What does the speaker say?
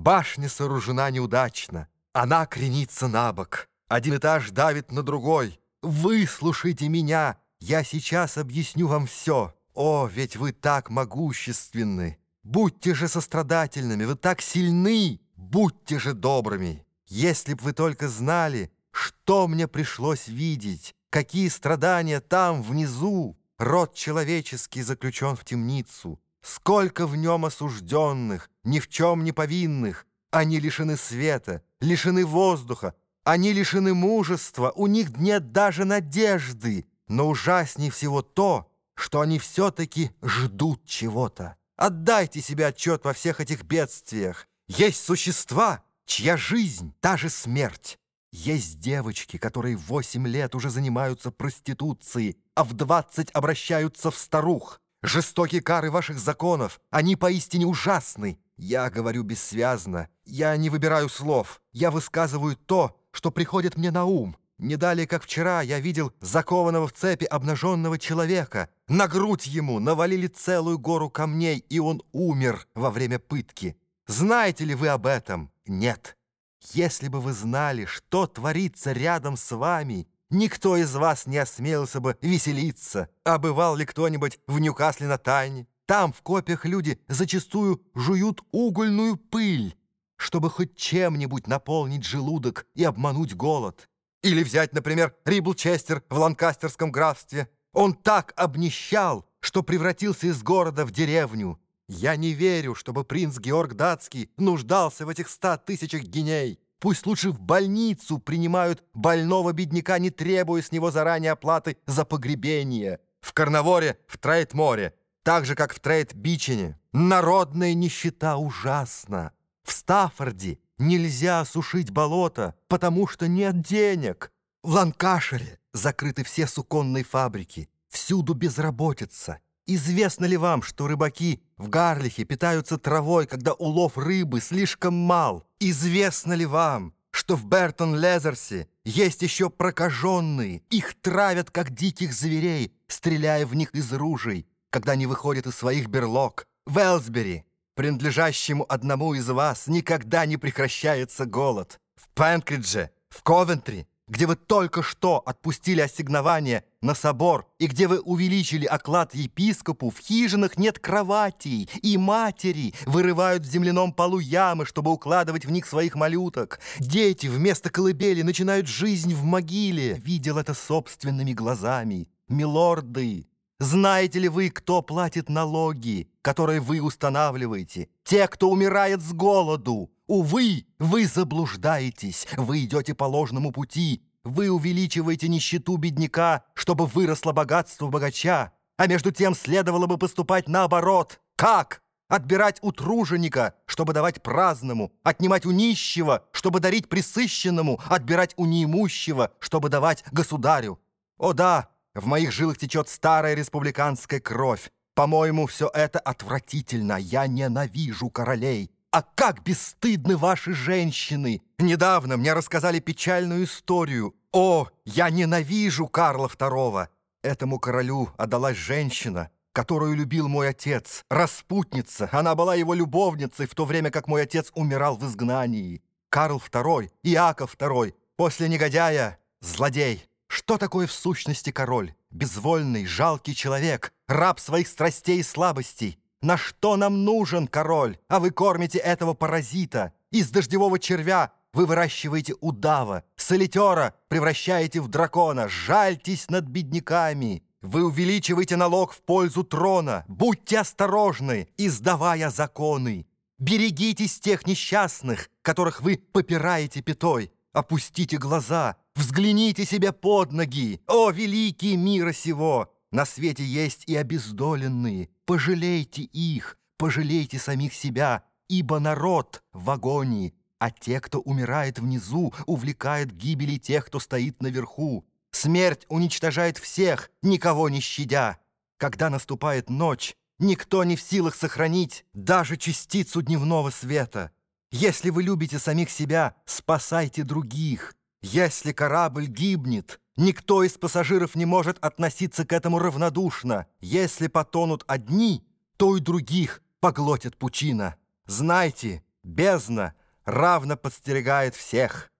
Башня сооружена неудачно. Она кренится на бок. Один этаж давит на другой. Выслушайте меня. Я сейчас объясню вам все. О, ведь вы так могущественны. Будьте же сострадательными. Вы так сильны. Будьте же добрыми. Если б вы только знали, что мне пришлось видеть, какие страдания там, внизу, род человеческий заключен в темницу, сколько в нем осужденных, ни в чем не повинных, они лишены света, лишены воздуха, они лишены мужества, у них нет даже надежды, но ужаснее всего то, что они все-таки ждут чего-то. Отдайте себе отчет во всех этих бедствиях. Есть существа, чья жизнь — та же смерть. Есть девочки, которые восемь лет уже занимаются проституцией, а в двадцать обращаются в старух. Жестокие кары ваших законов, они поистине ужасны. Я говорю бессвязно, я не выбираю слов, я высказываю то, что приходит мне на ум. Не далее, как вчера, я видел закованного в цепи обнаженного человека. На грудь ему навалили целую гору камней, и он умер во время пытки. Знаете ли вы об этом? Нет. Если бы вы знали, что творится рядом с вами, никто из вас не осмелился бы веселиться. А бывал ли кто-нибудь в Ньюкасле на Тайне? Там в копиях люди зачастую жуют угольную пыль, чтобы хоть чем-нибудь наполнить желудок и обмануть голод. Или взять, например, Риблчестер в Ланкастерском графстве. Он так обнищал, что превратился из города в деревню. Я не верю, чтобы принц Георг Датский нуждался в этих ста тысячах геней. Пусть лучше в больницу принимают больного бедняка, не требуя с него заранее оплаты за погребение. В Карнаворе, в Трейд-море, так же, как в Трейд-бичине. Народная нищета ужасна. В Стаффорде нельзя сушить болото, потому что нет денег. В Ланкашере закрыты все суконные фабрики. Всюду безработица. Известно ли вам, что рыбаки в Гарлихе питаются травой, когда улов рыбы слишком мал? Известно ли вам, что в Бертон-Лезерсе есть еще прокаженные? Их травят, как диких зверей, стреляя в них из ружей, когда они выходят из своих берлог. В Элсбери принадлежащему одному из вас, никогда не прекращается голод. В Пенкридже, в Ковентри, где вы только что отпустили ассигнование на собор и где вы увеличили оклад епископу, в хижинах нет кроватей, и матери вырывают в земляном полу ямы, чтобы укладывать в них своих малюток. Дети вместо колыбели начинают жизнь в могиле. Видел это собственными глазами. Милорды, знаете ли вы, кто платит налоги, которые вы устанавливаете? Те, кто умирает с голоду. Увы, вы заблуждаетесь, вы идете по ложному пути. Вы увеличиваете нищету бедняка, чтобы выросло богатство богача. А между тем следовало бы поступать наоборот. Как? Отбирать у труженика, чтобы давать праздному, отнимать у нищего, чтобы дарить присыщенному, отбирать у неимущего, чтобы давать государю. О да, в моих жилах течет старая республиканская кровь. По-моему, все это отвратительно. Я ненавижу королей. А как бесстыдны ваши женщины! Недавно мне рассказали печальную историю. О, я ненавижу Карла II! Этому королю отдалась женщина, которую любил мой отец. Распутница. Она была его любовницей, в то время как мой отец умирал в изгнании. Карл II, Иаков II, после негодяя — злодей. Что такое в сущности король? Безвольный, жалкий человек, раб своих страстей и слабостей. На что нам нужен король? А вы кормите этого паразита. Из дождевого червя вы выращиваете удава. Солитера превращаете в дракона. Жальтесь над бедняками. Вы увеличиваете налог в пользу трона. Будьте осторожны, издавая законы. Берегитесь тех несчастных, которых вы попираете пятой. Опустите глаза, взгляните себе под ноги. О, великий мира сего! На свете есть и обездоленные. Пожалейте их, пожалейте самих себя, ибо народ в агонии, а те, кто умирает внизу, увлекают гибели тех, кто стоит наверху. Смерть уничтожает всех, никого не щадя. Когда наступает ночь, никто не в силах сохранить даже частицу дневного света. Если вы любите самих себя, спасайте других. Если корабль гибнет, никто из пассажиров не может относиться к этому равнодушно. Если потонут одни, то и других поглотит пучина. Знайте, бездна равно подстерегает всех.